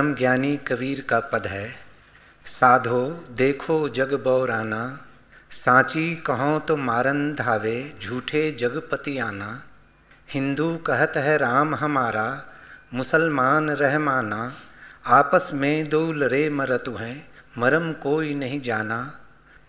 परम ज्ञानी कबीर का पद है। साधो, देखो जग बौराना, सांची कहो तो मारन धावे, झूठे जगपति आना। हिंदू कहत है राम हमारा, मुसलमान रहमाना आपस में दो लरे मरतु हैं, मरम कोई नहीं जाना।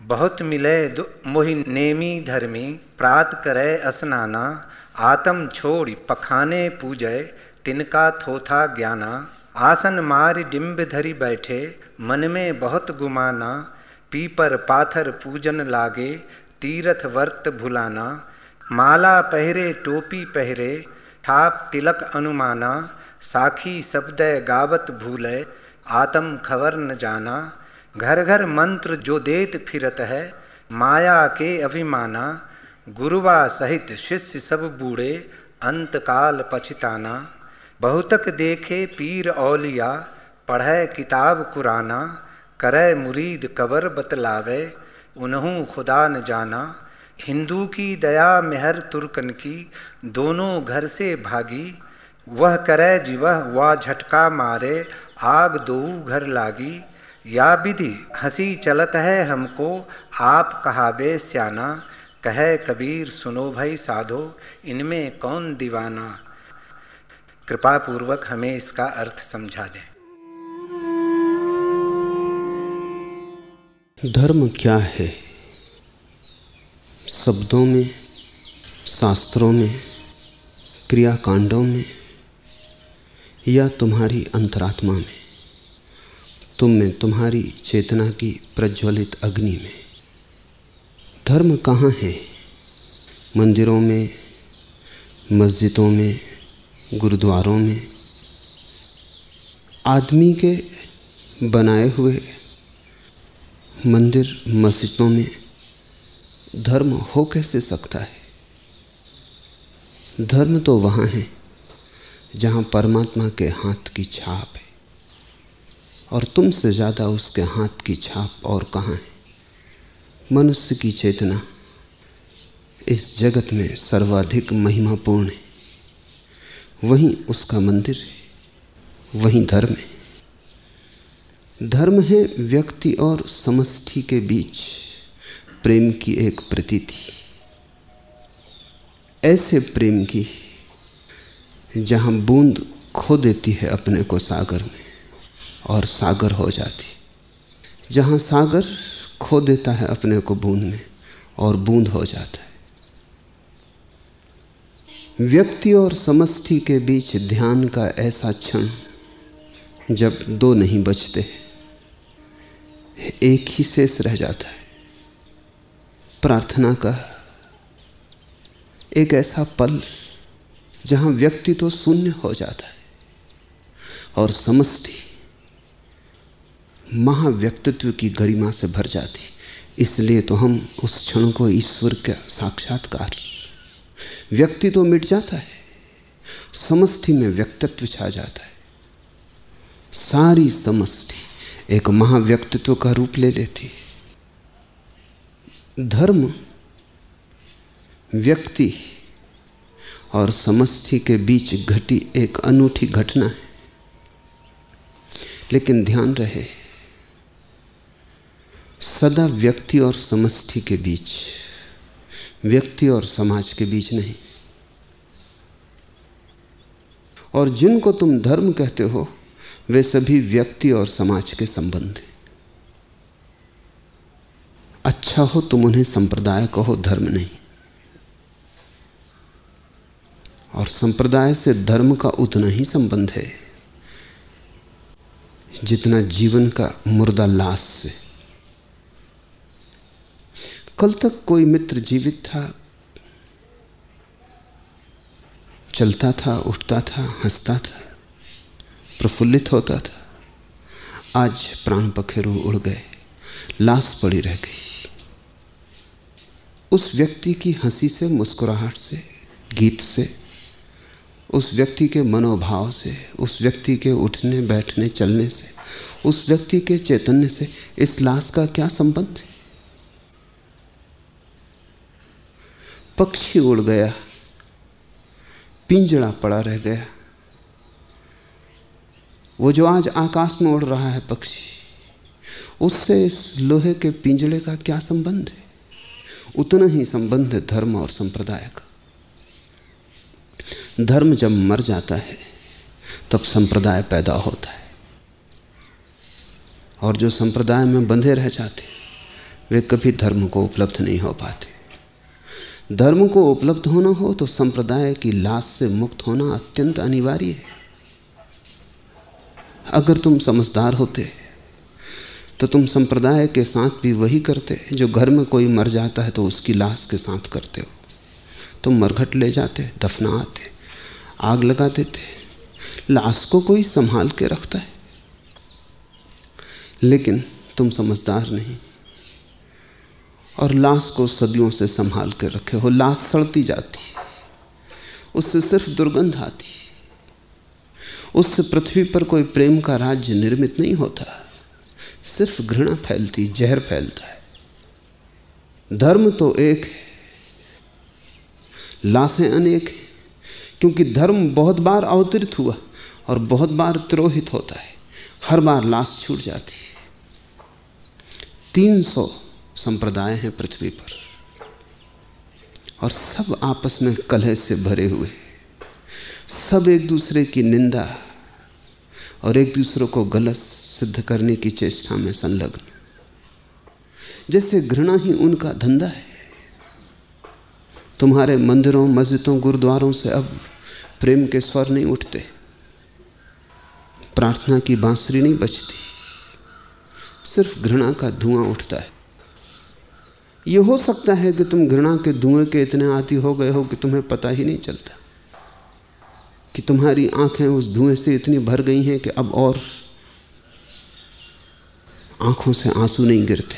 बहुत मिले मोहि नेमी धर्मी, प्रात करे असनाना। आतम छोड़, पखाने पूजय, तिनका थोथा ज्ञाना। आसन मार डिम्ब धरी बैठे, मन में बहुत गुमाना, पीपर पाथर पूजन लागे, तीरथ वर्त भुलाना, माला पहरे टोपी पहरे, ठाप तिलक अनुमाना, साखी शब्द गावत भूले, आत्म खबर न जाना घर घर मंत्र जो देत फिरत है, माया के अभिमाना, गुरुवा सहित शिष्य सब बूढ़े, अंतकाल पछिताना। बहुतक देखे पीर औलिया, पढ़े किताब कुराना, करे मुरीद कबर बतलावे, उन्हों खुदा न जाना। हिंदू की दया मेहर तुर्कन की, दोनों घर से भागी। वह करे जिवह वा झटका मारे, आग दो घर लागी। या विधि हँसी चलत है हमको, आप कहावे स्याना। कहे कबीर सुनो भाई साधो, इनमें कौन दीवाना? कृपा पूर्वक हमें इसका अर्थ समझा दें। धर्म क्या है? शब्दों में, शास्त्रों में, क्रियाकांडों में, या तुम्हारी अंतरात्मा में? तुम में तुम्हारी चेतना की प्रज्वलित अग्नि में। धर्म कहाँ है? मंदिरों में, मस्जिदों में गुरुद्वारों में आदमी के बनाए हुए मंदिर मस्जिदों में धर्म हो कैसे सकता है? धर्म तो वहाँ है, जहाँ परमात्मा के हाथ की छाप है। और तुमसे ज़्यादा उसके हाथ की छाप और कहाँ है? मनुष्य की चेतना इस जगत में सर्वाधिक महिमापूर्ण है। वहीं उसका मंदिर है, वहीं धर्म है। धर्म है व्यक्ति और समष्टि के बीच प्रेम की एक प्रतीति। ऐसे प्रेम की जहाँ बूंद खो देती है अपने को सागर में और सागर हो जाती। जहाँ सागर खो देता है अपने को बूंद में और बूंद हो जाता है। व्यक्ति और समष्टि के बीच ध्यान का ऐसा क्षण जब दो नहीं बचते, एक ही शेष रह जाता है। प्रार्थना का एक ऐसा पल जहाँ व्यक्ति तो शून्य हो जाता है और समष्टि महाव्यक्तित्व की गरिमा से भर जाती। इसलिए तो हम उस क्षण को ईश्वर का साक्षात्कार व्यक्ति तो मिट जाता है, समष्टि में व्यक्तित्व छा जाता है। सारी समष्टि एक महाव्यक्तित्व का रूप ले लेती है। धर्म, व्यक्ति और समष्टि के बीच घटी एक अनूठी घटना है। लेकिन ध्यान रहे, सदा व्यक्ति और समष्टि के बीच व्यक्ति और समाज के बीच नहीं। और जिनको तुम धर्म कहते हो, वे सभी व्यक्ति और समाज के संबंध हैं। अच्छा हो तुम उन्हें संप्रदाय कहो, धर्म नहीं। और संप्रदाय से धर्म का उतना ही संबंध है, जितना जीवन का मुर्दा लाश से। कल तक कोई मित्र जीवित था? चलता था, उठता था, हंसता था, प्रफुल्लित होता था। आज प्राण पखेरु उड़ गए, लाश पड़ी रह गई। उस व्यक्ति की हँसी से, मुस्कुराहट से, गीत से, उस व्यक्ति के मनोभाव से, उस व्यक्ति के उठने, बैठने, चलने से, उस व्यक्ति के चैतन्य से इस लाश का क्या संबंध है? पक्षी उड़ गया पिंजड़ा पड़ा रह गया। वो जो आज आकाश में उड़ रहा है पक्षी, उससे इस लोहे के पिंजड़े का क्या संबंध है? उतना ही संबंध है धर्म और संप्रदाय का। धर्म जब मर जाता है, तब संप्रदाय पैदा होता है। और जो संप्रदाय में बंधे रह जाते, वे कभी धर्म को उपलब्ध नहीं हो पाते। धर्म को उपलब्ध होना हो तो संप्रदाय की लाश से मुक्त होना अत्यंत अनिवार्य है। अगर तुम समझदार होते तो तुम संप्रदाय के साथ भी वही करते जो घर में कोई मर जाता है तो उसकी लाश के साथ करते हो। तुम मरघट ले जाते, दफना आते, आग लगा देते, लाश को कोई संभाल के रखता है। लेकिन तुम समझदार नहीं। और लाश को सदियों से संभाल कर रखे हो। लाश सड़ती जाती उससे सिर्फ़ दुर्गंध आती उससे पृथ्वी पर कोई प्रेम का राज्य निर्मित नहीं होता। सिर्फ़ घृणा फैलती जहर फैलता है। धर्म तो एक है। लाशें अनेक हैं, क्योंकि धर्म बहुत बार अवतरित हुआ और बहुत बार तिरोहित होता है। हर बार लाश छूट जाती है। तीन सौ संप्रदाय हैं पृथ्वी पर। और सब आपस में कलह से भरे हुए। सब एक दूसरे की निंदा और एक दूसरे को गलत सिद्ध करने की चेष्टा में संलग्न। जैसे घृणा ही उनका धंधा है। तुम्हारे मंदिरों, मस्जिदों, गुरुद्वारों से अब प्रेम के स्वर नहीं उठते। प्रार्थना की बांसुरी नहीं बचती सिर्फ़ घृणा का धुआँ उठता है। यह हो सकता है कि तुम घृणा के धुएँ के इतने आती हो गए हो कि तुम्हें पता ही नहीं चलता कि तुम्हारी आँखें उस धुएँ से इतनी भर गई हैं कि अब और आँखों से आँसू नहीं गिरते।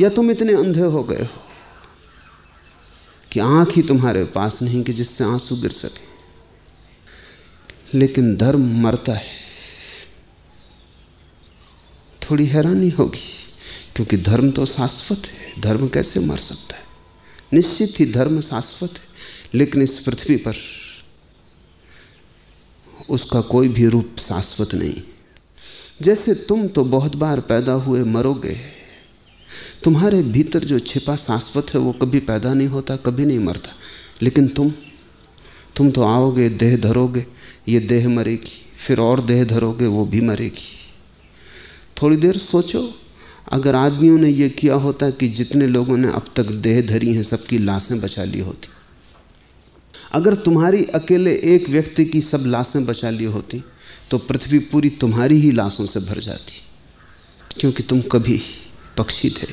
या तुम इतने अंधे हो गए हो कि आँख ही तुम्हारे पास नहीं कि जिससे आँसू गिर सके। लेकिन धर्म मरता है, थोड़ी हैरानी होगी। क्योंकि धर्म तो शाश्वत है। धर्म कैसे मर सकता है? निश्चित ही धर्म शाश्वत है, लेकिन इस पृथ्वी पर उसका कोई भी रूप शाश्वत नहीं। जैसे तुम तो बहुत बार पैदा हुए मरोगे, तुम्हारे भीतर जो छिपा शाश्वत है वो कभी पैदा नहीं होता, कभी नहीं मरता। लेकिन तुम तुम तो आओगे, देह धरोगे, ये देह मरेगी, फिर और देह धरोगे, वो भी मरेगी। थोड़ी देर सोचो अगर आदमियों ने यह किया होता कि जितने लोगों ने अब तक देह धरी हैं, सबकी लाशें बचा ली होती। अगर तुम्हारी अकेले एक व्यक्ति की सब लाशें बचा ली होती तो पृथ्वी पूरी तुम्हारी ही लाशों से भर जाती। क्योंकि तुम कभी पक्षी थे,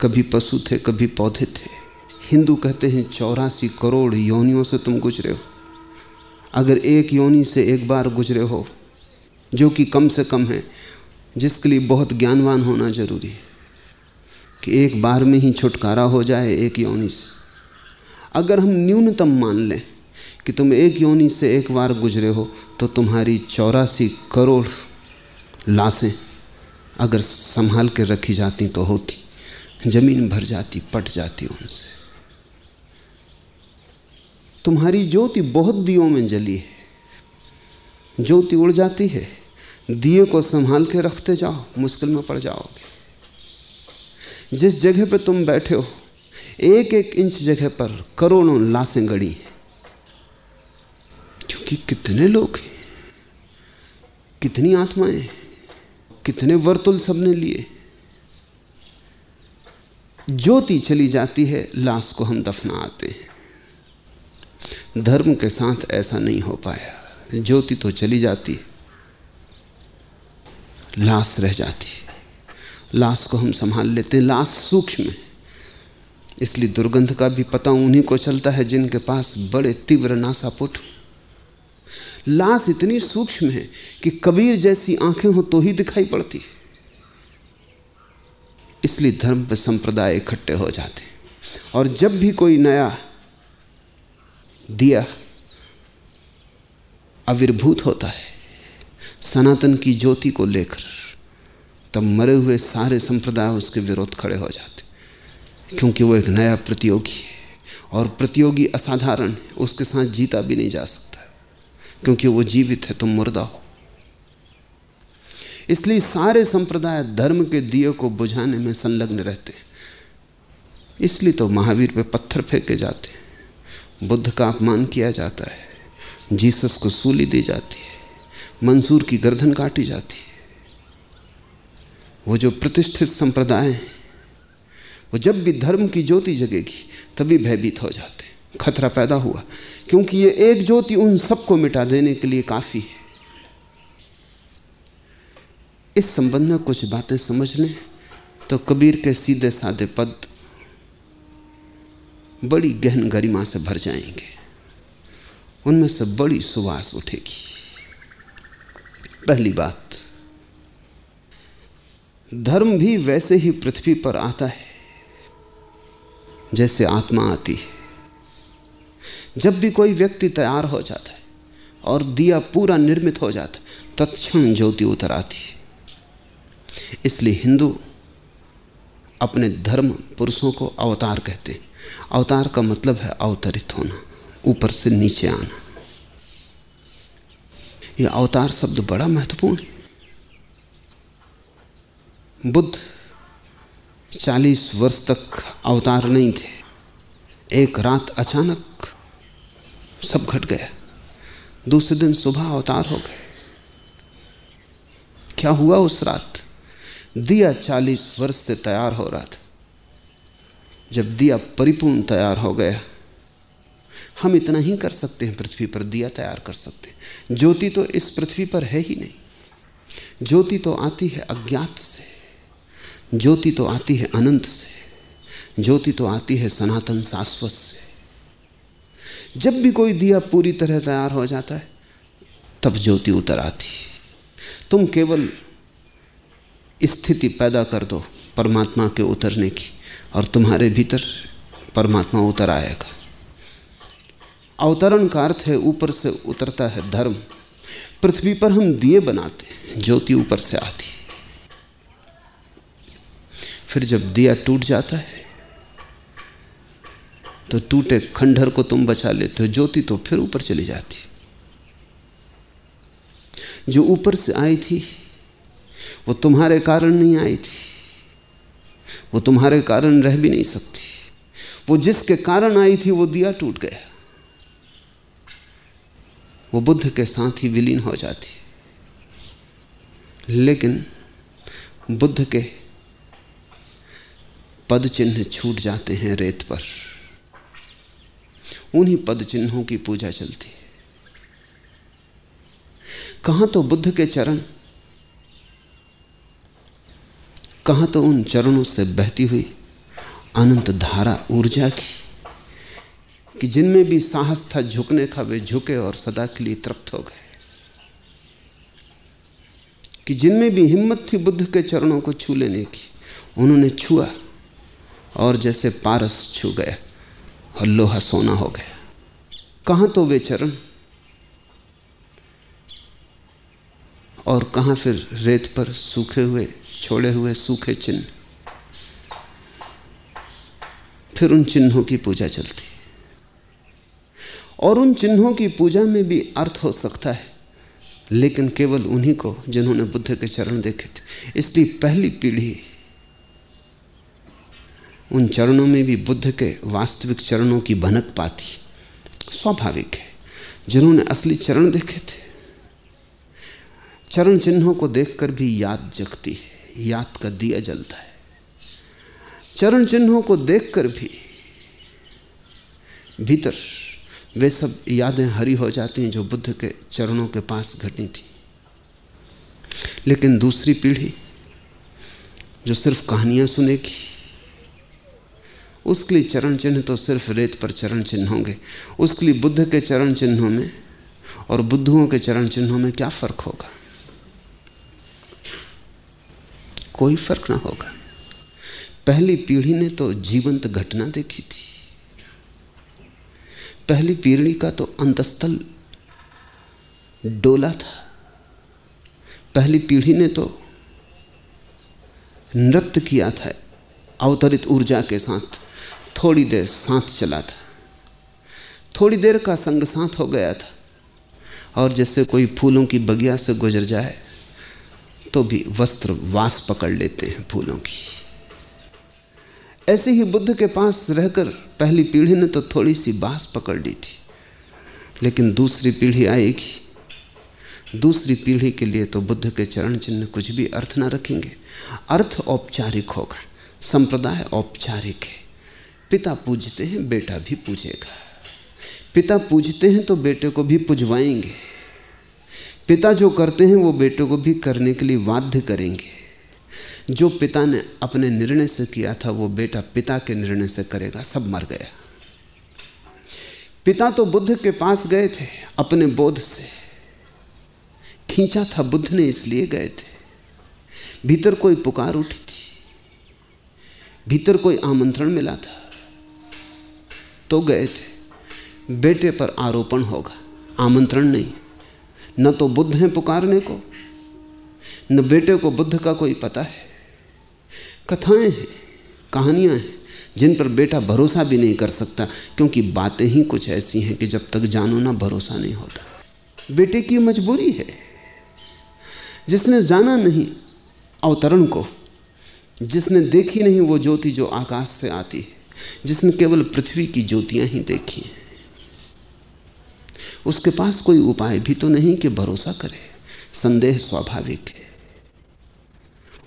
कभी पशु थे, कभी पौधे थे। हिंदू कहते हैं, चौरासी करोड़ योनियों से तुम गुजरे हो। अगर एक योनि से एक बार गुजरे हो, जो कि कम से कम है जिसके लिए बहुत ज्ञानवान होना ज़रूरी है कि एक बार में ही छुटकारा हो जाए एक योनि से। अगर हम न्यूनतम मान लें कि तुम एक योनि से एक बार गुजरे हो तो तुम्हारी चौरासी करोड़ लाशें अगर संभाल के रखी जाती तो होती, ज़मीन भर जाती, पट जाती उनसे। तुम्हारी ज्योति बहुत दियों में जली है, ज्योति उड़ जाती है। दिए को संभाल के रखते जाओ, मुश्किल में पड़ जाओगे। जिस जगह पे तुम बैठे हो, एक एक इंच जगह पर करोड़ों लाशें गड़ी हैं। क्योंकि कितने लोग हैं, कितनी आत्माएँ कितने वर्तुल सबने लिए। ज्योति चली जाती है, लाश को हम दफना आते हैं। धर्म के साथ ऐसा नहीं हो पाया। ज्योति तो चली जाती है। लाश रह जाती लाश को हम संभाल लेते हैं। लाश सूक्ष्म है। इसलिए दुर्गंध का भी पता उन्हीं को चलता है जिनके पास बड़े तीव्र नासापुट लाश इतनी सूक्ष्म है कि कबीर जैसी आँखें हो तो ही दिखाई पड़ती इसलिए धर्म पर संप्रदाय इकट्ठे हो जाते और जब भी कोई नया दिया आविर्भूत होता है सनातन की ज्योति को लेकर तब मरे हुए सारे संप्रदाय उसके विरोध खड़े हो जाते। क्योंकि वो एक नया प्रतियोगी है और प्रतियोगी असाधारण है, उसके साथ जीता भी नहीं जा सकता। क्योंकि वो जीवित है तुम मुर्दा हो। इसलिए सारे संप्रदाय धर्म के दिए को बुझाने में संलग्न रहते हैं। इसलिए तो महावीर पे पत्थर फेंके जाते हैं। बुद्ध का अपमान किया जाता है। जीसस को सूली दी जाती है। मंसूर की गर्दन काटी जाती है। वो जो प्रतिष्ठित संप्रदाय हैं, वो जब भी धर्म की ज्योति जगेगी, तभी भयभीत हो जाते खतरा पैदा हुआ, क्योंकि ये एक ज्योति उन सबको मिटा देने के लिए काफ़ी है। इस संबंध में कुछ बातें समझ लें तो कबीर के सीधे साधे पद बड़ी गहन गरिमा से भर जाएँगे। उनमें से बड़ी सुवास उठेगी। पहली बात, धर्म भी वैसे ही पृथ्वी पर आता है, जैसे आत्मा आती है। जब भी कोई व्यक्ति तैयार हो जाता है और दिया पूरा निर्मित हो जाता है, तत्क्षण ज्योति उतर आती है। इसलिए हिंदू अपने धर्म पुरुषों को अवतार कहते हैं। अवतार का मतलब है अवतरित होना, ऊपर से नीचे आना। यह अवतार शब्द बड़ा महत्वपूर्ण है। बुद्ध चालीस वर्ष तक अवतार नहीं थे। एक रात अचानक सब घट गया दूसरे दिन सुबह अवतार हो गए। क्या हुआ उस रात? दिया चालीस वर्ष से तैयार हो रहा था। जब दिया परिपूर्ण तैयार हो गया हम इतना ही कर सकते हैं, पृथ्वी पर दिया तैयार कर सकते हैं। ज्योति तो इस पृथ्वी पर है ही नहीं। ज्योति तो आती है अज्ञात से। ज्योति तो आती है अनंत से। ज्योति तो आती है सनातन शाश्वत से। जब भी कोई दिया पूरी तरह तैयार हो जाता है, तब ज्योति उतर आती तुम केवल स्थिति पैदा कर दो परमात्मा के उतरने की, और तुम्हारे भीतर परमात्मा उतर आएगा। अवतरण का अर्थ है ऊपर से उतरता है धर्म। पृथ्वी पर हम दिए बनाते हैं, ज्योति ऊपर से आती फिर जब दिया टूट जाता है तो टूटे खंडहर को तुम बचा लेते हो, ज्योति तो फिर ऊपर चली जाती जो ऊपर से आई थी, वो तुम्हारे कारण नहीं आई थी। वो तुम्हारे कारण रह भी नहीं सकती। वो जिसके कारण आई थी, वो दिया टूट गया। वो बुद्ध के साथ ही विलीन हो जाती लेकिन बुद्ध के पद चिन्ह छूट जाते हैं रेत पर। उन्हीं पद चिन्हों की पूजा चलती है। कहाँ तो बुद्ध के चरण, कहाँ तो उन चरणों से बहती हुई अनंत धारा ऊर्जा की कि जिनमें भी साहस था झुकने का, वे झुके और सदा के लिए तृप्त हो गए। कि जिनमें भी हिम्मत थी बुद्ध के चरणों को छू लेने की, उन्होंने छुआ और जैसे पारस छू गया और लोहा सोना हो गया। कहाँ तो वे चरण? और कहाँ फिर रेत पर सूखे हुए, छोड़े हुए सूखे चिन्ह? फिर उन चिन्हों की पूजा चलती। और उन चिन्हों की पूजा में भी अर्थ हो सकता है। लेकिन केवल उन्हीं को जिन्होंने बुद्ध के चरण देखे थे। इसलिए पहली पीढ़ी उन चरणों में भी बुद्ध के वास्तविक चरणों की भनक पाती। स्वाभाविक है। जिन्होंने असली चरण देखे थे, चरण चिन्हों को देखकर भी याद जगती है। याद का दिया जलता है। चरण चिन्हों को देखकर भी भीतर वे सब यादें हरी हो जाती हैं जो बुद्ध के चरणों के पास घटी थी। लेकिन दूसरी पीढ़ी, जो सिर्फ़ कहानियाँ सुनेगी, उसके लिए चरण चिन्ह तो सिर्फ़ रेत पर चरण चिन्ह होंगे। उसके लिए बुद्ध के चरण चिन्हों में और बुद्धुओं के चरण चिन्हों में क्या फ़र्क होगा? कोई फ़र्क ना होगा। पहली पीढ़ी ने तो जीवंत घटना देखी थी। पहली पीढ़ी का तो अंतस्थल डोला था। पहली पीढ़ी ने तो नृत्य किया था, अवतरित ऊर्जा के साथ, थोड़ी देर साथ चला था। थोड़ी देर का संग साथ हो गया था, और जैसे कोई फूलों की बगिया से गुजर जाए तो भी वस्त्र वास पकड़ लेते हैं फूलों की। ऐसे ही बुद्ध के पास रहकर पहली पीढ़ी ने तो थोड़ी सी बास पकड़ ली थी, लेकिन दूसरी पीढ़ी आएगी। दूसरी पीढ़ी के लिए तो बुद्ध के चरण चिन्ह कुछ भी अर्थ ना रखेंगे। अर्थ औपचारिक होगा, संप्रदाय औपचारिक है। पिता पूजते हैं, बेटा भी पूजेगा। पिता पूजते हैं तो बेटे को भी पुजवाएँगे। पिता जो करते हैं वो बेटे को भी करने के लिए बाध्य करेंगे। जो पिता ने अपने निर्णय से किया था, वो बेटा पिता के निर्णय से करेगा, सब मर गया पिता तो बुद्ध के पास गए थे, अपने बोध से। खींचा था, बुद्ध ने इसलिए गए थे। भीतर कोई पुकार उठी थी, भीतर कोई आमंत्रण मिला था तो गए थे। बेटे पर आरोपण होगा, आमंत्रण नहीं। न तो बुद्ध हैं पुकारने को, न बेटे को बुद्ध का कोई पता है। कथाएँ हैं, कहानियाँ हैं, जिन पर बेटा भरोसा भी नहीं कर सकता, क्योंकि बातें ही कुछ ऐसी हैं कि जब तक जानो ना भरोसा नहीं होता। बेटे की मजबूरी है। जिसने जाना नहीं, अवतरण को। जिसने देखी नहीं, वो ज्योति जो आकाश से आती है। जिसने केवल पृथ्वी की ज्योतियाँ ही देखी हैं। उसके पास कोई उपाय भी तो नहीं कि भरोसा करे। संदेह स्वाभाविक है।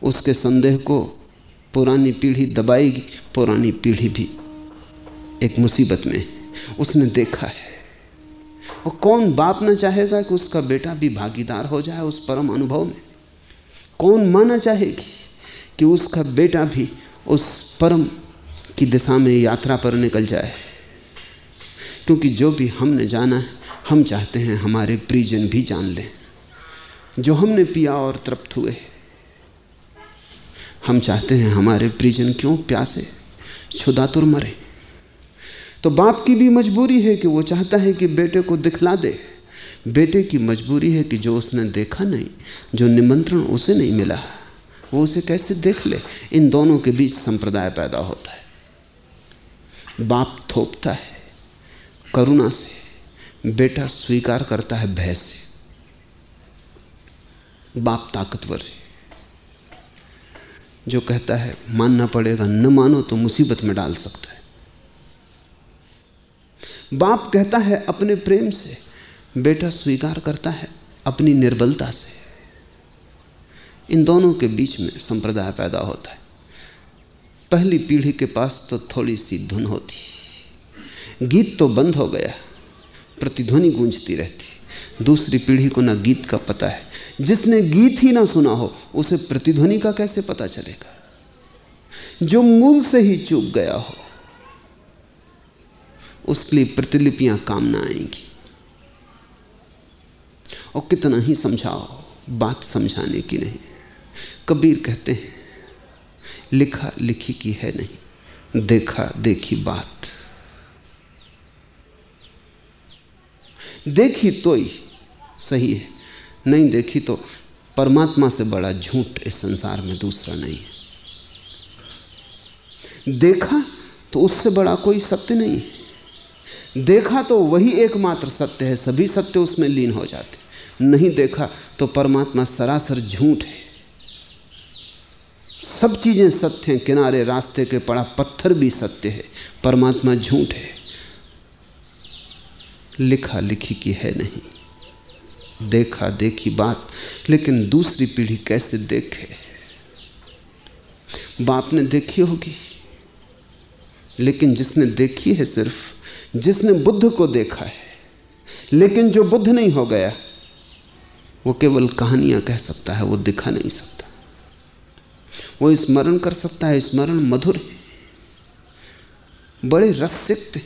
उसके संदेह को पुरानी पीढ़ी दबाएगी, पुरानी पीढ़ी भी एक मुसीबत में उसने देखा है। और कौन बाप ना चाहेगा कि उसका बेटा भी भागीदार हो जाए उस परम अनुभव में? कौन माना चाहेगी कि उसका बेटा भी उस परम की दिशा में यात्रा पर निकल जाए? क्योंकि जो भी हमने जाना है, हम चाहते हैं हमारे प्रिजन भी जान लें। जो हमने पिया और तृप्त हुए हम चाहते हैं हमारे प्रिजन क्यों प्यासे छुदातुर मरे। तो बाप की भी मजबूरी है कि वो चाहता है कि बेटे को दिखला दे। बेटे की मजबूरी है कि जो उसने देखा नहीं, जो निमंत्रण उसे नहीं मिला, वो उसे कैसे देख ले? इन दोनों के बीच संप्रदाय पैदा होता है। बाप थोपता है करुणा से, बेटा स्वीकार करता है भय से। बाप ताकतवर है। जो कहता है मानना पड़ेगा, न मानो तो मुसीबत में डाल सकता है। बाप कहता है अपने प्रेम से, बेटा स्वीकार करता है अपनी निर्बलता से। इन दोनों के बीच में संप्रदाय पैदा होता है। पहली पीढ़ी के पास तो थोड़ी सी धुन होती। गीत तो बंद हो गया, प्रतिध्वनि गूंजती रहती। दूसरी पीढ़ी को ना गीत का पता है। जिसने गीत ही ना सुना हो, उसे प्रतिध्वनि का कैसे पता चलेगा? जो मूल से ही चूक गया हो, उसके लिए प्रतिलिपियाँ काम ना आएँगी। और कितना ही समझाओ, बात समझाने की नहीं। कबीर कहते हैं, लिखा लिखी की है नहीं, देखा देखी बात। देखी तो ही सही है, नहीं देखी तो परमात्मा से बड़ा झूठ इस संसार में दूसरा नहीं है। देखा तो उससे बड़ा कोई सत्य नहीं है। देखा तो वही एकमात्र सत्य है, सभी सत्य उसमें लीन हो जाते नहीं देखा तो परमात्मा सरासर झूठ है। सब चीज़ें सत्य हैं, किनारे, रास्ते के पड़ा पत्थर भी सत्य है, परमात्मा झूठ है। लिखा लिखी की है नहीं। देखा देखी बात, लेकिन दूसरी पीढ़ी कैसे देखे? बाप ने देखी होगी। लेकिन जिसने देखी है सिर्फ़, जिसने बुद्ध को देखा है, लेकिन जो बुद्ध नहीं हो गया, वो केवल कहानियाँ कह सकता है, वो दिखा नहीं सकता। वो स्मरण कर सकता है, स्मरण मधुर है। बड़े रसिक्त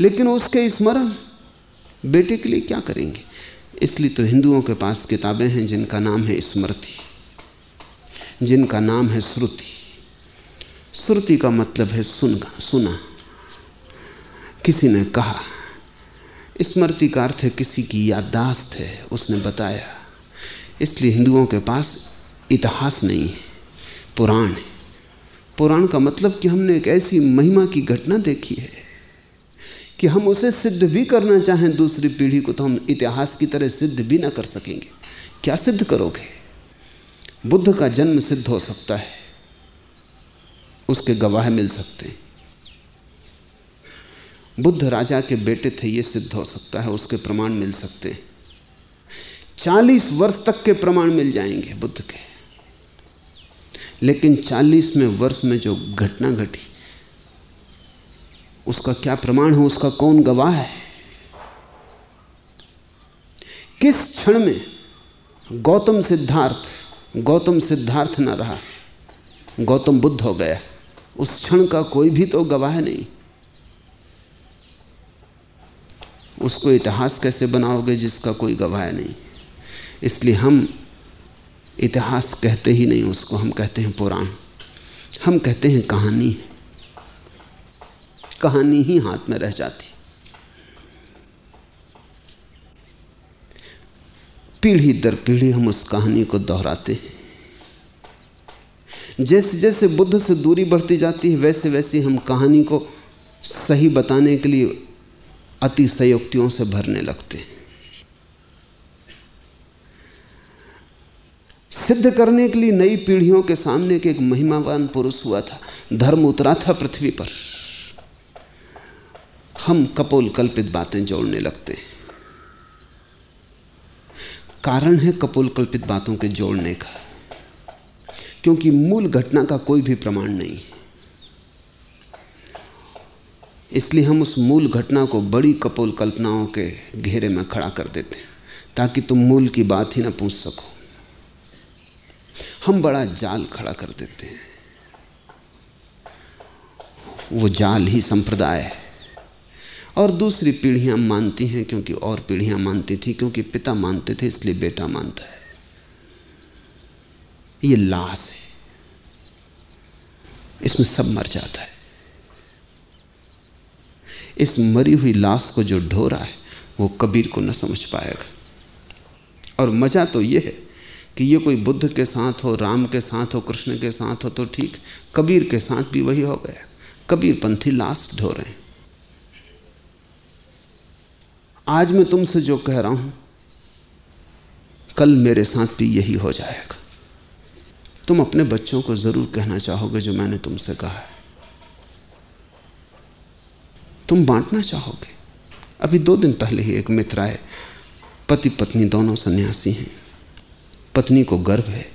लेकिन उसके स्मरण बेटे के लिए क्या करेंगे? इसलिए तो हिंदुओं के पास किताबें हैं जिनका नाम है स्मृति। जिनका नाम है श्रुति। श्रुति का मतलब है सुनगा, सुना। किसी ने कहा, स्मृति का अर्थ है किसी की याददाश्त है, उसने बताया। इसलिए हिंदुओं के पास इतिहास नहीं है, पुराण है। पुराण का मतलब कि हमने एक ऐसी महिमा की घटना देखी है। कि हम उसे सिद्ध भी करना चाहें, दूसरी पीढ़ी को तो हम इतिहास की तरह सिद्ध भी ना कर सकेंगे। क्या सिद्ध करोगे? बुद्ध का जन्म सिद्ध हो सकता है। उसके गवाह मिल सकते हैं। बुद्ध राजा के बेटे थे, ये सिद्ध हो सकता है, उसके प्रमाण मिल सकते हैं। चालीस वर्ष तक के प्रमाण मिल जाएँगे बुद्ध के। लेकिन चालीसवें वर्ष में जो घटना घटी उसका क्या प्रमाण हो? उसका कौन गवाह है? किस क्षण में गौतम सिद्धार्थ गौतम सिद्धार्थ न रहा? गौतम बुद्ध हो गया। उस क्षण का कोई भी तो गवाह नहीं। उसको इतिहास कैसे बनाओगे जिसका कोई गवाह नहीं? इसलिए हम इतिहास कहते ही नहीं, उसको हम कहते हैं पुराण। हम कहते हैं कहानी। कहानी ही हाथ में रह जाती। पीढ़ी दर पीढ़ी हम उस कहानी को दोहराते हैं। जैसे जैसे बुद्ध से दूरी बढ़ती जाती है, वैसे वैसे हम कहानी को सही बताने के लिए अतिशयोक्तियों से भरने लगते हैं। सिद्ध करने के लिए नई पीढ़ियों के सामने के एक महिमावान पुरुष हुआ था। धर्म उतरा था पृथ्वी पर। हम कपोल कल्पित बातें जोड़ने लगते हैं। कारण है कपोल कल्पित बातों के जोड़ने का, क्योंकि मूल घटना का कोई भी प्रमाण नहीं है। इसलिए हम उस मूल घटना को बड़ी कपोल कल्पनाओं के घेरे में खड़ा कर देते हैं, ताकि तुम मूल की बात ही ना पूछ सको। हम बड़ा जाल खड़ा कर देते हैं। वो जाल ही संप्रदाय है। और दूसरी पीढ़ियाँ मानती हैं क्योंकि और पीढ़ियाँ मानती थी, क्योंकि पिता मानते थे, इसलिए बेटा मानता है। ये लाश है। इसमें सब मर जाता है। इस मरी हुई लाश को जो ढो रहा है, वो कबीर को न समझ पाएगा। और मज़ा तो ये है कि ये कोई बुद्ध के साथ हो, राम के साथ हो, कृष्ण के साथ हो तो ठीक, कबीर के साथ भी वही हो गया। कबीर पंथी लाश ढो रहे हैं। आज मैं तुमसे जो कह रहा हूँ, कल मेरे साथ भी यही हो जाएगा। तुम अपने बच्चों को ज़रूर कहना चाहोगे जो मैंने तुमसे कहा है। तुम बांटना चाहोगे। अभी दो दिन पहले ही एक मित्र आए। पति पत्नी दोनों सन्यासी हैं। पत्नी को गर्व है।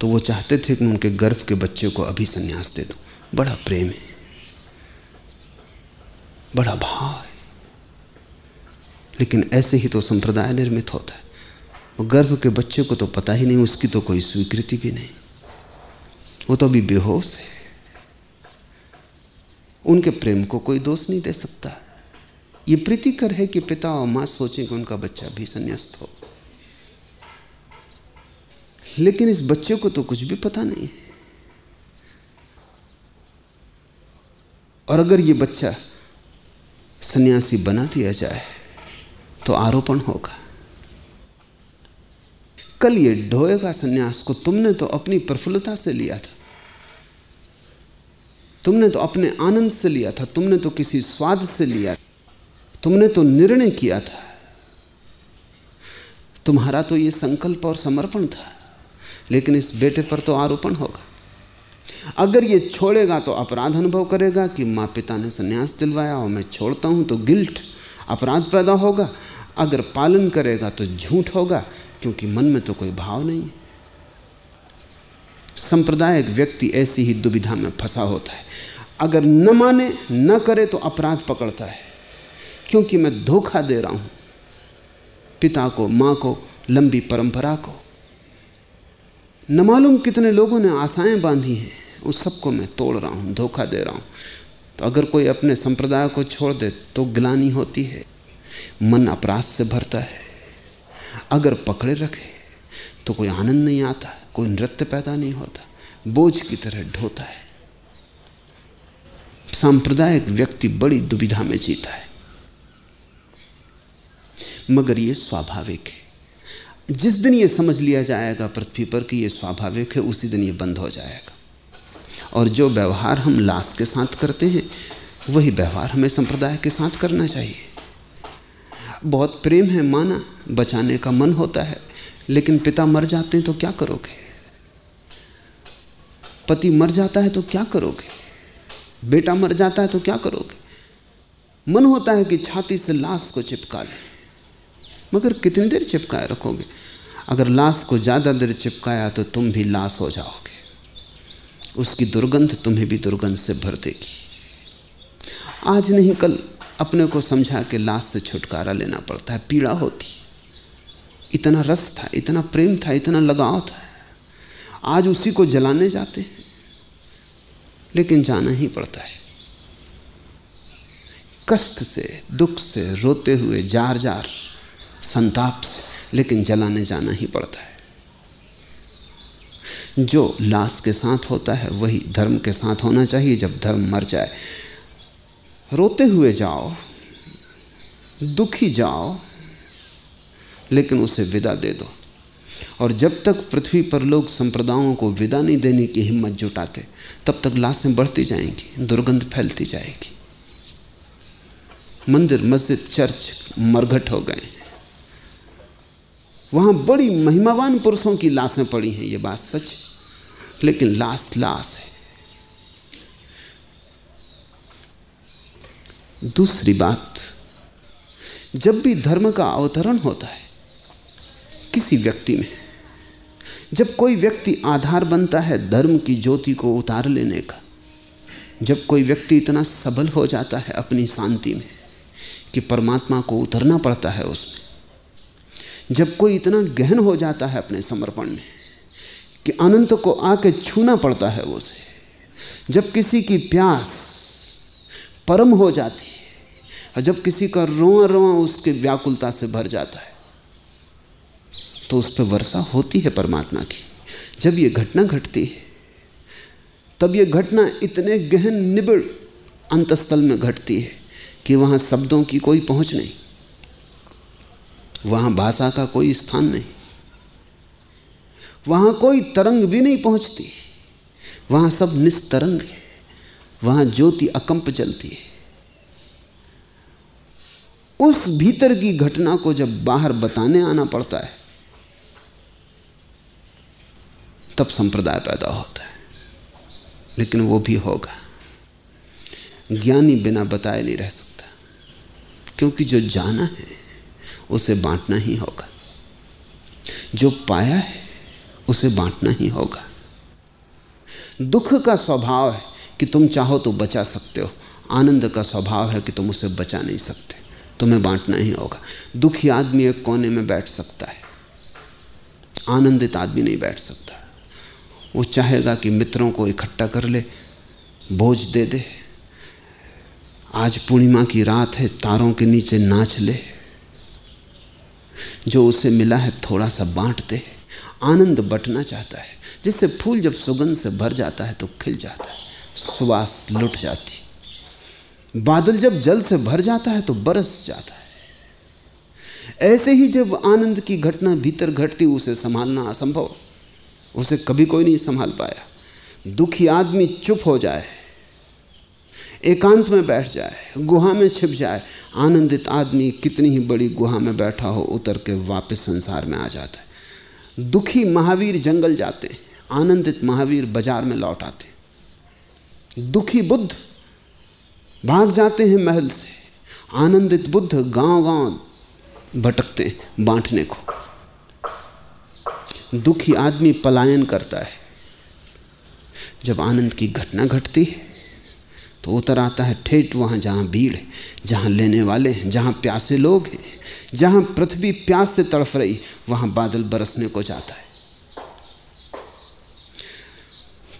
तो वो चाहते थे कि उनके गर्व के बच्चे को अभी सन्यास दे दो। बड़ा प्रेम है। बड़ा भाव है लेकिन ऐसे ही तो संप्रदाय निर्मित होता है। वो गर्भ के बच्चे को तो पता ही नहीं, उसकी तो कोई स्वीकृति भी नहीं। वो तो अभी बेहोश है। उनके प्रेम को कोई दोष नहीं दे सकता। ये प्रीतिकर है कि पिता और माँ सोचें कि उनका बच्चा भी संन्यास्त हो। लेकिन इस बच्चे को तो कुछ भी पता नहीं है। और अगर ये बच्चा सन्यासी बना दिया जाए तो आरोपण होगा। कल ये ढोएगा सन्यास को तुमने तो अपनी प्रफुल्लता से लिया था। तुमने तो अपने आनंद से लिया था, तुमने तो किसी स्वाद से लिया तुमने तो निर्णय किया था। तुम्हारा तो ये संकल्प और समर्पण था, लेकिन इस बेटे पर तो आरोपण होगा। अगर ये छोड़ेगा तो अपराध अनुभव करेगा कि माँ पिता ने संन्यास दिलवाया और मैं छोड़ता हूँ तो गिल्ट अपराध पैदा होगा। अगर पालन करेगा तो झूठ होगा, क्योंकि मन में तो कोई भाव नहीं संप्रदायिक व्यक्ति ऐसी ही दुविधा में फंसा होता है। अगर न माने, न करे तो अपराध पकड़ता है। क्योंकि मैं धोखा दे रहा हूँ। पिता को, माँ को, लंबी परंपरा को। न मालूम कितने लोगों ने आशाएँ बांधी हैं। उस सबको मैं तोड़ रहा हूँ, धोखा दे रहा हूँ। तो अगर कोई अपने संप्रदाय को छोड़ दे तो गिलानी होती है। मन अपराध से भरता है। अगर पकड़े रखे तो कोई आनंद नहीं आता, कोई नृत्य पैदा नहीं होता, बोझ की तरह ढोता है। सांप्रदायिक व्यक्ति बड़ी दुविधा में जीता है। मगर यह स्वाभाविक है। जिस दिन यह समझ लिया जाएगा पृथ्वी पर कि यह स्वाभाविक है, उसी दिन यह बंद हो जाएगा। और जो व्यवहार हम लाश के साथ करते हैं, वही व्यवहार हमें संप्रदाय के साथ करना चाहिए। बहुत प्रेम है माना, बचाने का मन होता है, लेकिन पिता मर जाते हैं तो क्या करोगे? पति मर जाता है तो क्या करोगे? बेटा मर जाता है तो क्या करोगे? मन होता है कि छाती से लाश को चिपका लें मगर कितनी देर चिपकाए रखोगे? अगर लाश को ज़्यादा देर चिपकाया तो तुम भी लाश हो जाओगे। उसकी दुर्गंध तुम्हें भी दुर्गंध से भर देगी। आज नहीं, कल अपने को समझा के लाश से छुटकारा लेना पड़ता है। पीड़ा होती। इतना रस था, इतना प्रेम था, इतना लगाव था। आज उसी को जलाने जाते हैं। लेकिन जाना ही पड़ता है। कष्ट से, दुख से, रोते हुए जार जार संताप से, लेकिन जलाने जाना ही पड़ता है। जो लाश के साथ होता है, वही धर्म के साथ होना चाहिए जब धर्म मर जाए। रोते हुए जाओ, दुखी जाओ, लेकिन उसे विदा दे दो। और जब तक पृथ्वी पर लोग संप्रदायों को विदा नहीं देने की हिम्मत जुटाते, तब तक लाशें बढ़ती जाएँगी, दुर्गंध फैलती जाएगी। मंदिर, मस्जिद, चर्च मरघट हो गए। वहाँ बड़ी महिमावान पुरुषों की लाशें पड़ी हैं, ये बात सच लेकिन लाश लाश है। दूसरी बात, जब भी धर्म का अवतरण होता है, किसी व्यक्ति में, जब कोई व्यक्ति आधार बनता है धर्म की ज्योति को उतार लेने का, जब कोई व्यक्ति इतना सबल हो जाता है अपनी शांति में कि परमात्मा को उतरना पड़ता है उसमें जब कोई इतना गहन हो जाता है अपने समर्पण में कि अनंत को आके छूना पड़ता है उसे, जब किसी की प्यास परम हो जाती है और जब किसी का रोआ रोआ उसके व्याकुलता से भर जाता है तो उस पर वर्षा होती है परमात्मा की। जब ये घटना घटती है, तब ये घटना इतने गहन निबिड़ अंतस्थल में घटती है कि वहाँ शब्दों की कोई पहुँच नहीं। वहाँ भाषा का कोई स्थान नहीं। वहाँ कोई तरंग भी नहीं पहुँचती। वहाँ सब निस्तरंग है। वहाँ ज्योति अकंप जलती है। उस भीतर की घटना को जब बाहर बताने आना पड़ता है, तब संप्रदाय पैदा होता है। लेकिन वो भी होगा। ज्ञानी बिना बताए नहीं रह सकता। क्योंकि जो जाना है उसे बांटना ही होगा। जो पाया है, उसे बांटना ही होगा। दुख का स्वभाव है कि तुम चाहो तो बचा सकते हो। आनंद का स्वभाव है कि तुम उसे बचा नहीं सकते। तुम्हें बांटना ही होगा। दुखी आदमी एक कोने में बैठ सकता है। आनंदित आदमी नहीं बैठ सकता। वो चाहेगा कि मित्रों को इकट्ठा कर ले बोझ दे दे। आज पूर्णिमा की रात है, तारों के नीचे नाच ले। जो उसे मिला है थोड़ा सा बांट दे आनंद बटना चाहता है। जिससे फूल जब सुगंध से भर जाता है तो खिल जाता है। सुवास लुट जाती बादल जब जल से भर जाता है तो बरस जाता है। ऐसे ही जब आनंद की घटना भीतर घटती, उसे संभालना असंभव। उसे कभी कोई नहीं संभाल पाया। दुखी आदमी चुप हो जाए। एकांत में बैठ जाए, गुहा में छिप जाए, आनंदित आदमी कितनी ही बड़ी गुहा में बैठा हो, उतर के वापस संसार में आ जाता है। दुखी महावीर जंगल जाते, आनंदित महावीर बाज़ार में लौट आते। दुखी बुद्ध भाग जाते हैं महल से, आनंदित बुद्ध गाँव गाँव भटकते बांटने को। दुखी आदमी पलायन करता है। जब आनंद की घटना घटती है तो उतर आता है ठेठ वहाँ जहाँ भीड़ है, जहाँ लेने वाले हैं, जहाँ प्यासे लोग हैं, जहाँ पृथ्वी प्यास से तड़फ रही, वहाँ बादल बरसने को जाता है।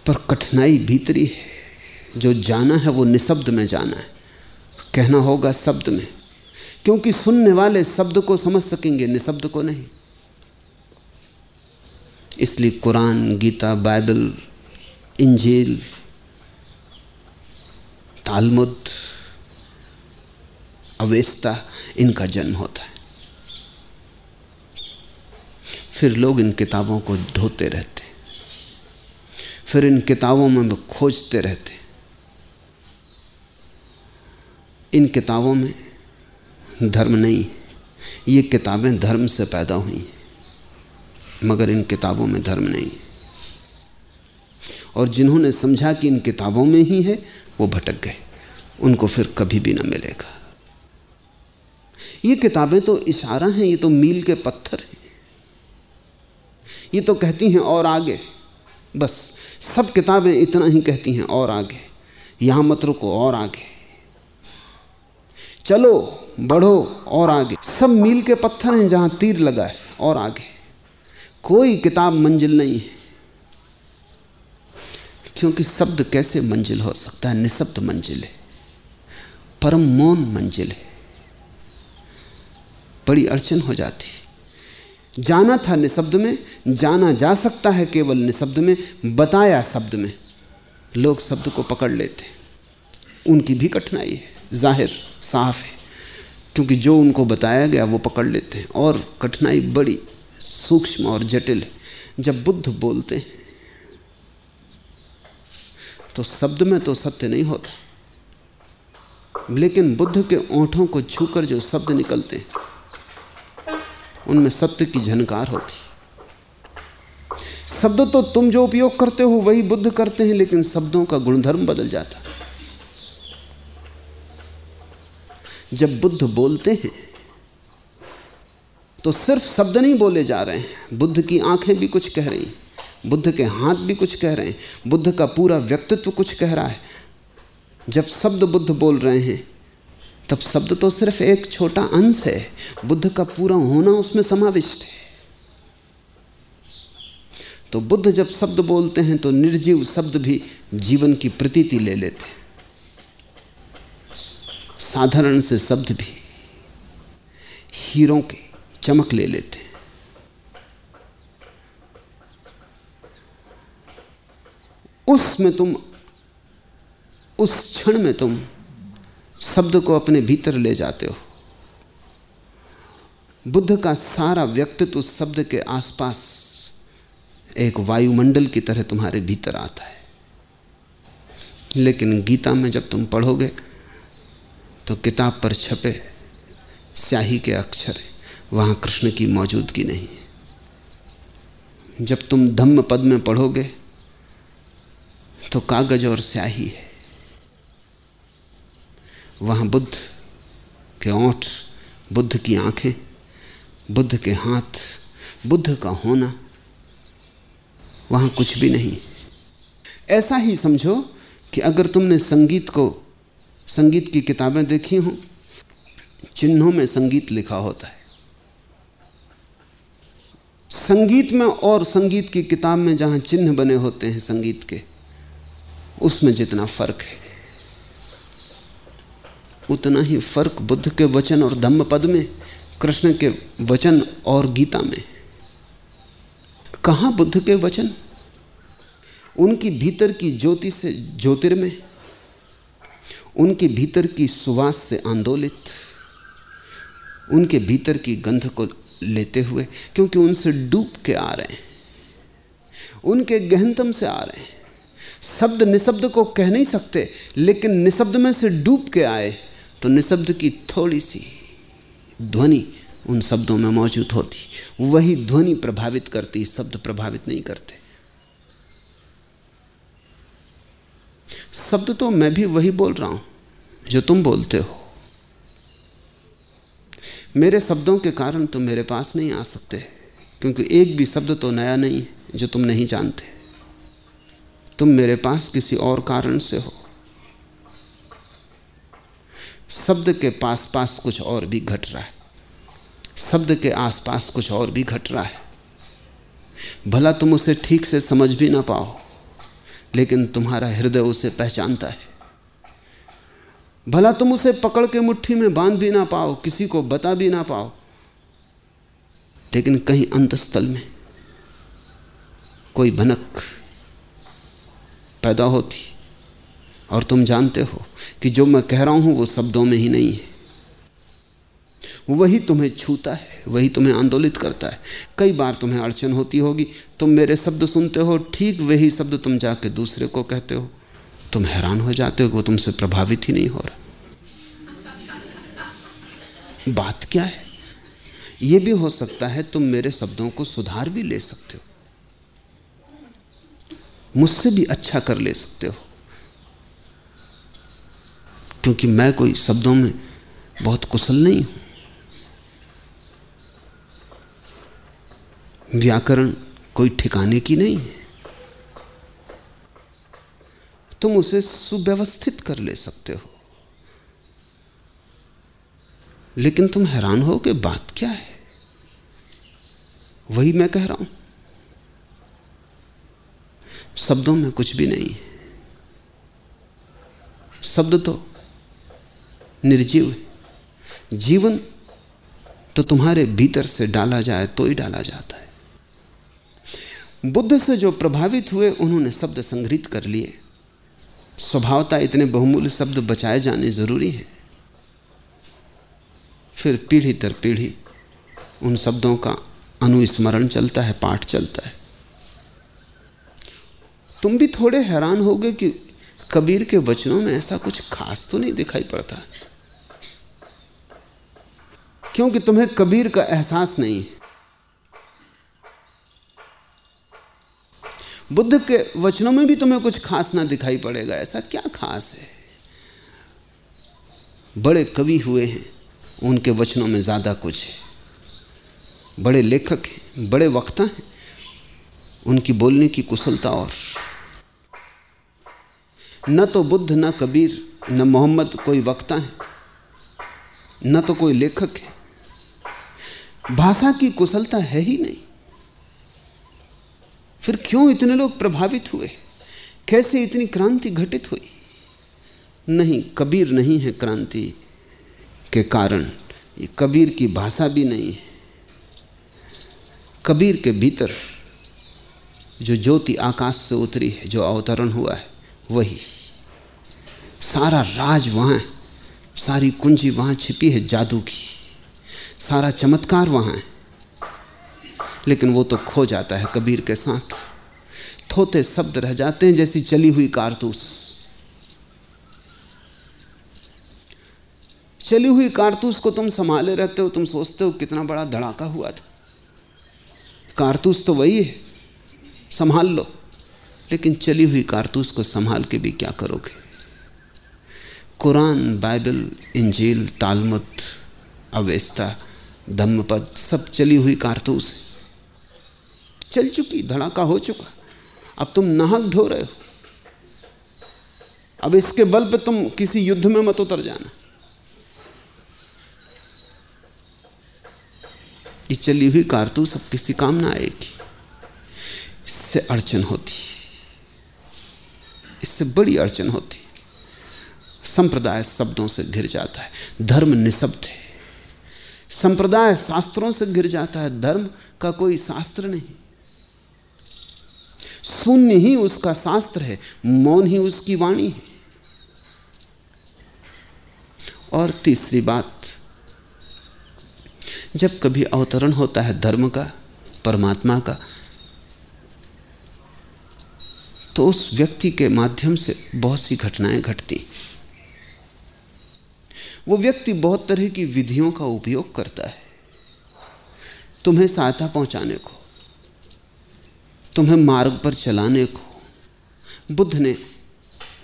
पर कठिनाई भीतरी है, जो जाना है वो निशब्द में जाना है। कहना होगा शब्द में, क्योंकि सुनने वाले शब्द को समझ सकेंगे, निशब्द को नहीं। इसलिए Quran, Gita, Bible, Injil Talmud Avesta इनका जन्म होता है। फिर लोग इन किताबों को ढोते रहते फिर इन किताबों में वो खोजते रहते इन किताबों में धर्म नहीं, ये किताबें धर्म से पैदा हुई मगर इन किताबों में धर्म नहीं। और जिन्होंने समझा कि इन किताबों में ही है, वो भटक गए। उनको फिर कभी भी ना मिलेगा। ये किताबें तो इशारा हैं, ये तो मील के पत्थर हैं। ये तो कहती हैं, और आगे। बस, सब किताबें इतना ही कहती हैं, और आगे। यहाँ मत रुको, और आगे। चलो, बढ़ो, और आगे। सब मील के पत्थर हैं जहाँ तीर लगा है, और आगे। कोई किताब मंजिल नहीं है। क्योंकि शब्द कैसे मंजिल हो सकता है? निशब्द मंजिल है। परम मौन मंजिल है। बड़ी अड़चन हो जाती जाना था निशब्द में, जाना जा सकता है केवल निशब्द में, बताया शब्द में। लोग शब्द को पकड़ लेते उनकी भी कठिनाई है। ज़ाहिर, साफ़ है। क्योंकि जो उनको बताया गया, वो पकड़ लेते हैं। और कठिनाई बड़ी, सूक्ष्म और जटिल है। जब बुद्ध बोलते हैं तो शब्द में तो सत्य नहीं होता। लेकिन बुद्ध के ओंठों को छूकर जो शब्द निकलते हैं, उनमें सत्य की झनकार होती। शब्द तो तुम जो उपयोग करते हो, वही बुद्ध करते हैं, लेकिन शब्दों का गुणधर्म बदल जाता। जब बुद्ध बोलते हैं तो सिर्फ़ शब्द नहीं बोले जा रहे हैं, बुद्ध की आँखें भी कुछ कह रही बुद्ध के हाथ भी कुछ कह रहे हैं। बुद्ध का पूरा व्यक्तित्व कुछ कह रहा है। जब शब्द बुद्ध बोल रहे हैं, तब शब्द तो सिर्फ़ एक छोटा अंश है। बुद्ध का पूरा होना उसमें समाविष्ट है। तो बुद्ध जब शब्द बोलते हैं तो निर्जीव शब्द भी जीवन की प्रतीति ले लेते हैं। साधारण से शब्द भी हीरों की चमक ले लेते हैं। उसमें तुम, उस क्षण में तुम शब्द को अपने भीतर ले जाते हो। बुद्ध का सारा व्यक्तित्व उस शब्द के आसपास एक वायुमंडल की तरह तुम्हारे भीतर आता है। लेकिन गीता में जब तुम पढ़ोगे तो किताब पर छपे स्याही के अक्षर, वहाँ कृष्ण की मौजूदगी नहीं जब तुम धम्म पद में पढ़ोगे तो कागज़ और स्याही है। वहाँ बुद्ध के ओठ, बुद्ध की आँखें, बुद्ध के हाथ, बुद्ध का होना, वहाँ कुछ भी नहीं। ऐसा ही समझो कि अगर तुमने संगीत को, संगीत की किताबें देखी हों, चिन्हों में संगीत लिखा होता है। संगीत में और संगीत की किताब में जहाँ चिन्ह बने होते हैं संगीत के उसमें जितना फ़र्क है, उतना ही फ़र्क बुद्ध के वचन और धम्म पद में, कृष्ण के वचन और गीता में। कहा बुद्ध के वचन? उनकी भीतर की ज्योति से ज्योतिर्मय, उनके भीतर की सुवास से आंदोलित, उनके भीतर की गंध को लेते हुए, क्योंकि उनसे डूब के आ रहे हैं, उनके गहनतम से आ रहे हैं। शब्द निशब्द को कह नहीं सकते, लेकिन निशब्द में से डूब के आए तो निशब्द की थोड़ी सी ध्वनि उन शब्दों में मौजूद होती। वही ध्वनि प्रभावित करती, शब्द प्रभावित नहीं करते। शब्द तो मैं भी वही बोल रहा हूँ, जो तुम बोलते हो। मेरे शब्दों के कारण तुम मेरे पास नहीं आ सकते, क्योंकि एक भी शब्द तो नया नहीं है, जो तुम नहीं जानते। तुम मेरे पास किसी और कारण से हो। शब्द के पास पास कुछ और भी घट रहा है। शब्द के आसपास कुछ और भी घट रहा है। भला तुम उसे ठीक से समझ भी ना पाओ, लेकिन तुम्हारा हृदय उसे पहचानता है। भला तुम उसे पकड़ के मुट्ठी में बाँध भी ना पाओ, किसी को बता भी ना पाओ, लेकिन कहीं अंतस्थल में कोई भनक पैदा होती। और तुम जानते हो कि जो मैं कह रहा हूँ वो शब्दों में ही नहीं है। वही तुम्हें छूता है, वही तुम्हें आंदोलित करता है। कई बार तुम्हें अड़चन होती होगी, तुम मेरे शब्द सुनते हो, ठीक वही शब्द तुम जाके दूसरे को कहते हो। तुम हैरान हो जाते हो वो तुमसे प्रभावित ही नहीं हो रहा। बात क्या है? यह भी हो सकता है तुम मेरे शब्दों को सुधार भी ले सकते हो। मुझसे भी अच्छा कर ले सकते हो। क्योंकि मैं कोई शब्दों में बहुत कुशल नहीं हूँ। व्याकरण कोई ठिकाने की नहीं है। तुम उसे सुव्यवस्थित कर ले सकते हो। लेकिन तुम हैरान हो कि बात क्या है? वही मैं कह रहा हूँ। शब्दों में कुछ भी नहीं। है शब्द तो निर्जीव है। जीवन तो तुम्हारे भीतर से डाला जाए तो ही डाला जाता है। बुद्ध से जो प्रभावित हुए, उन्होंने शब्द संग्रहित कर लिए। स्वभावता इतने बहुमूल्य शब्द बचाए जाने ज़रूरी हैं। फिर पीढ़ी दर पीढ़ी उन शब्दों का अनुस्मरण चलता है, पाठ चलता है। तुम भी थोड़े हैरान होगे कि कबीर के वचनों में ऐसा कुछ खास तो नहीं दिखाई पड़ता। क्योंकि तुम्हें कबीर का एहसास नहीं है। बुद्ध के वचनों में भी तुम्हें कुछ खास ना दिखाई पड़ेगा। ऐसा क्या खास है? बड़े कवि हुए हैं, उनके वचनों में ज़्यादा कुछ है। बड़े लेखक हैं, बड़े वक्ता हैं उनकी बोलने की कुशलता और। न तो बुद्ध, न कबीर, न मोहम्मद कोई वक्ता है, न तो कोई लेखक है। भाषा की कुशलता है ही नहीं। फिर क्यों इतने लोग प्रभावित हुए? कैसे इतनी क्रांति घटित हुई? नहीं, कबीर नहीं है क्रांति के कारण। ये कबीर की भाषा भी नहीं है। कबीर के भीतर जो ज्योति आकाश से उतरी है, जो अवतरण हुआ है, वही। सारा राज वहाँ है, सारी कुंजी वहाँ छिपी है, जादू की। सारा चमत्कार वहाँ है। लेकिन वो तो खो जाता है कबीर के साथ। थोते शब्द रह जाते हैं जैसी चली हुई कारतूस। चली हुई कारतूस को तुम संभाले रहते हो, तुम सोचते हो कितना बड़ा धड़ाका हुआ था। कारतूस तो वही है। संभाल लो। लेकिन चली हुई कारतूस को संभाल के भी क्या करोगे? कुरान, बाइबल, इंजील, तालमुत, अवेस्ता, धम्मपद, सब चली हुई कारतूस चल चुकी, धड़ाका हो चुका। अब तुम नाहक ढो रहे हो। अब इसके बल पे तुम किसी युद्ध में मत उतर जाना। ये चली हुई कारतूस अब किसी काम ना आएगी। इससे अड़चन होती इससे बड़ी अड़चन होती संप्रदाय शब्दों से घिर जाता है। धर्म निशब्द है। संप्रदाय शास्त्रों से घिर जाता है। धर्म का कोई शास्त्र नहीं। शून्य ही उसका शास्त्र है। मौन ही उसकी वाणी है। और तीसरी बात, जब कभी अवतरण होता है धर्म का, परमात्मा का तो उस व्यक्ति के माध्यम से बहुत सी घटनाएँ घटती। वो व्यक्ति बहुत तरह की विधियों का उपयोग करता है। तुम्हें सहायता पहुँचाने को, तुम्हें मार्ग पर चलाने को, बुद्ध ने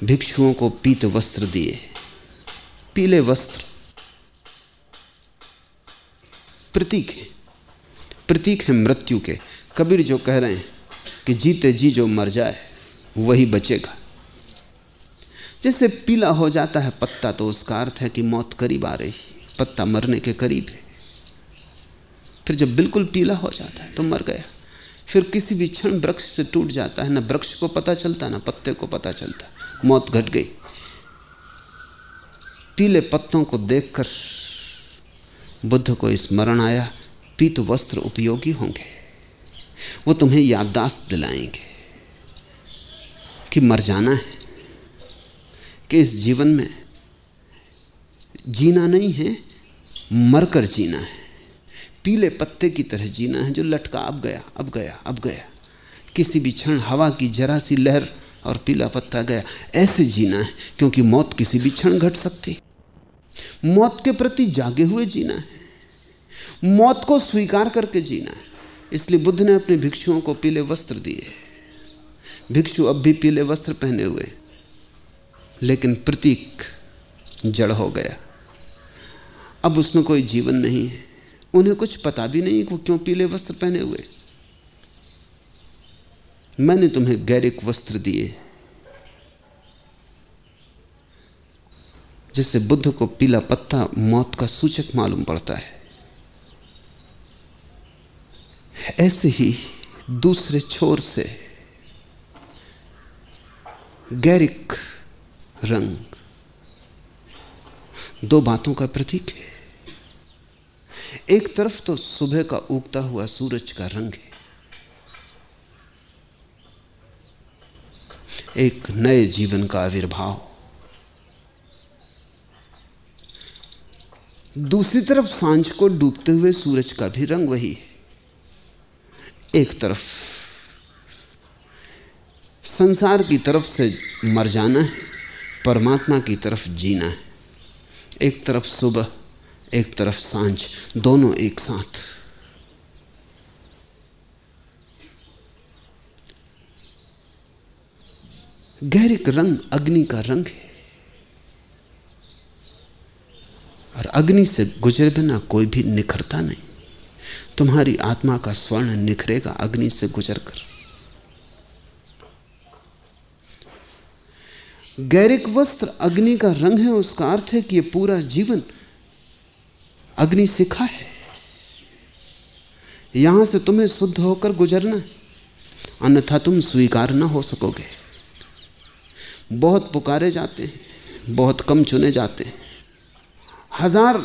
भिक्षुओं को पीत वस्त्र दिए, पीले वस्त्र। प्रतीक है प्रतीक है मृत्यु के। कबीर जो कह रहे हैं कि जीते जी जो मर जाए वही बचेगा। जैसे पीला हो जाता है पत्ता तो उसका अर्थ है कि मौत करीब आ रही पत्ता मरने के करीब है। फिर जब बिल्कुल पीला हो जाता है तो मर गया। फिर किसी भी क्षण वृक्ष से टूट जाता है, ना वृक्ष को पता चलता, ना पत्ते को पता चलता। मौत घट गई। पीले पत्तों को देखकर बुद्ध को स्मरण आया, पीत वस्त्र उपयोगी होंगे। वो तुम्हें याददाश्त दिलाएँगे। कि मर जाना है, कि इस जीवन में जीना नहीं है, मरकर जीना है। पीले पत्ते की तरह जीना है, जो लटका, अब गया अब गया अब गया। किसी भी क्षण हवा की जरा सी लहर और पीला पत्ता गया। ऐसे जीना है, क्योंकि मौत किसी भी क्षण घट सकती। मौत के प्रति जागे हुए जीना है। मौत को स्वीकार करके जीना है। इसलिए बुद्ध ने अपने भिक्षुओं को पीले वस्त्र दिए। भिक्षु अब भी पीले वस्त्र पहने हुए, लेकिन प्रतीक जड़ हो गया। अब उसमें कोई जीवन नहीं है। उन्हें कुछ पता भी नहीं कि क्यों पीले वस्त्र पहने हुए। मैंने तुम्हें गैरिक वस्त्र दिए, जिससे बुद्ध को पीला पत्ता मौत का सूचक मालूम पड़ता है। ऐसे ही दूसरे छोर से गैरिक रंग। दो बातों का प्रतीक है। एक तरफ़ तो सुबह का उगता हुआ सूरज का रंग है। एक नए जीवन का आविर्भाव। दूसरी तरफ़ साँझ को डूबते हुए सूरज का भी रंग वही है। एक तरफ़ संसार की तरफ़ से मर जाना है, परमात्मा की तरफ़ जीना है। एक तरफ़ सुबह, एक तरफ़ साँझ, दोनों एक साथ। गहरिक रंग अग्नि का रंग है। और अग्नि से गुजरे बिना कोई भी निखरता नहीं। तुम्हारी आत्मा का स्वर्ण निखरेगा अग्नि से गुजरकर। गैरिक वस्त्र अग्नि का रंग है, उसका अर्थ है कि यह पूरा जीवन अग्नि सिखा है। यहाँ से तुम्हें शुद्ध होकर गुजरना है, अन्यथा तुम स्वीकार ना हो सकोगे। बहुत पुकारे जाते हैं, बहुत कम चुने जाते हैं। हज़ार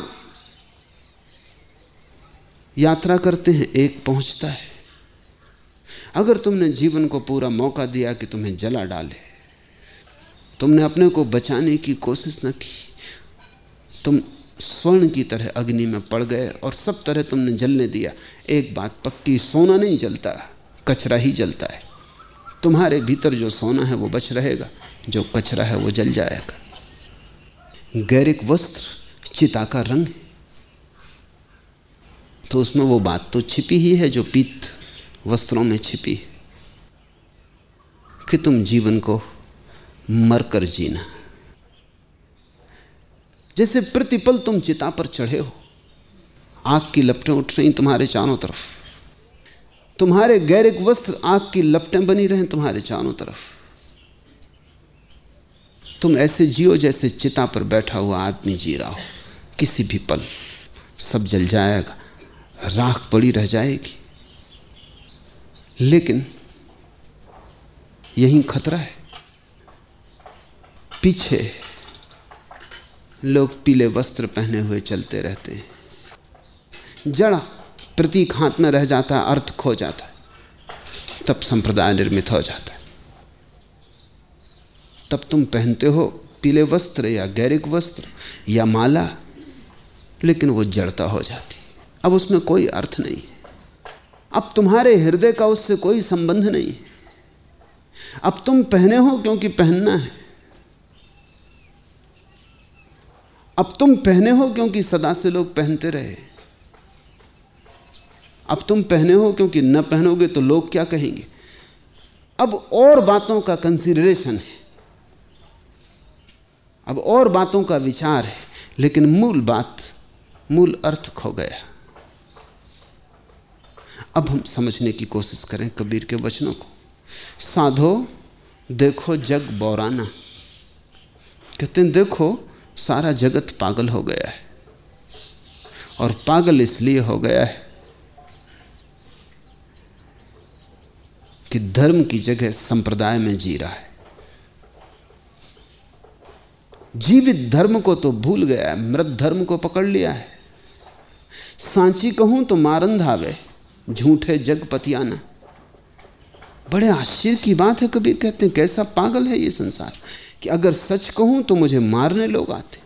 यात्रा करते हैं, एक पहुँचता है। अगर तुमने जीवन को पूरा मौका दिया कि तुम्हें जला डाले तुमने अपने को बचाने की कोशिश न की। तुम स्वर्ण की तरह अग्नि में पड़ गए और सब तरह तुमने जलने दिया। एक बात पक्की, सोना नहीं जलता, कचरा ही जलता है। तुम्हारे भीतर जो सोना है वो बच रहेगा, जो कचरा है वो जल जाएगा। गैरिक वस्त्र चिता का रंग तो उसमें वो बात तो छिपी ही है जो पीत वस्त्रों में छिपी कि तुम जीवन को मरकर जीना। जैसे प्रतिपल तुम चिता पर चढ़े हो, आग की लपटें उठ रही तुम्हारे चारों तरफ़। तुम्हारे गैरिक वस्त्र आग की लपटें बनी रहे तुम्हारे चारों तरफ़। तुम ऐसे जियो जैसे चिता पर बैठा हुआ आदमी जी रहा हो, किसी भी पल सब जल जाएगा, राख पड़ी रह जाएगी। लेकिन यही खतरा है। पीछे लोग पीले वस्त्र पहने हुए चलते रहते हैं। जड़ा प्रतीक हाथ में रह जाता है, अर्थ खो जाता है। तब संप्रदाय निर्मित हो जाता है। तब तुम पहनते हो पीले वस्त्र या गैरिक वस्त्र या माला, लेकिन वो जड़ता हो जाती अब उसमें कोई अर्थ नहीं अब तुम्हारे हृदय का उससे कोई संबंध नहीं अब तुम पहने हो क्योंकि पहनना है। अब तुम पहने हो क्योंकि सदा से लोग पहनते रहे? अब तुम पहने हो क्योंकि न पहनोगे तो लोग क्या कहेंगे? अब और बातों का कंसिडरेशन है। अब और बातों का विचार है, लेकिन मूल बात, मूल अर्थ खो गया। अब हम समझने की कोशिश करें कबीर के वचनों को। साधो, देखो जग बौराना। कहते हैं, देखो सारा जगत पागल हो गया है। और पागल इसलिए हो गया है कि धर्म की जगह संप्रदाय में जी रहा है। जीवित धर्म को तो भूल गया है, मृत धर्म को पकड़ लिया है। सांची कहूँ तो मारन धावे झूठे जग पतियाना बड़े आश्चर्य की बात है, कबीर कहते हैं, कैसा पागल है ये संसार? कि अगर सच कहूँ तो मुझे मारने लोग आते,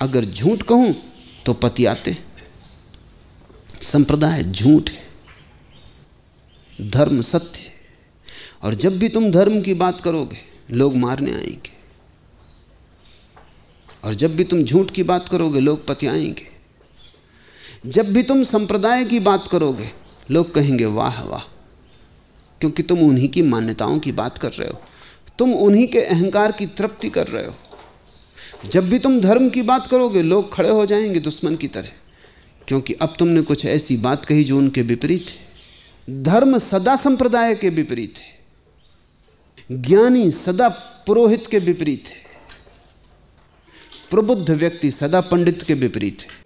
अगर झूठ कहूँ तो पति आते। संप्रदाय झूठ है, धर्म सत्य है। और जब भी तुम धर्म की बात करोगे, लोग मारने आएँगे। और जब भी तुम झूठ की बात करोगे, लोग पतियाएँगे जब भी तुम संप्रदाय की बात करोगे, लोग कहेंगे, वाह वाह, क्योंकि तुम उन्हीं की मान्यताओं की बात कर रहे हो। तुम उन्हीं के अहंकार की तृप्ति कर रहे हो। जब भी तुम धर्म की बात करोगे, लोग खड़े हो जाएँगे दुश्मन की तरह। क्योंकि अब तुमने कुछ ऐसी बात कही जो उनके विपरीत है। धर्म सदा संप्रदाय के विपरीत है। ज्ञानी सदा पुरोहित के विपरीत है। प्रबुद्ध व्यक्ति सदा पंडित के विपरीत है।